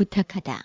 부탁하다.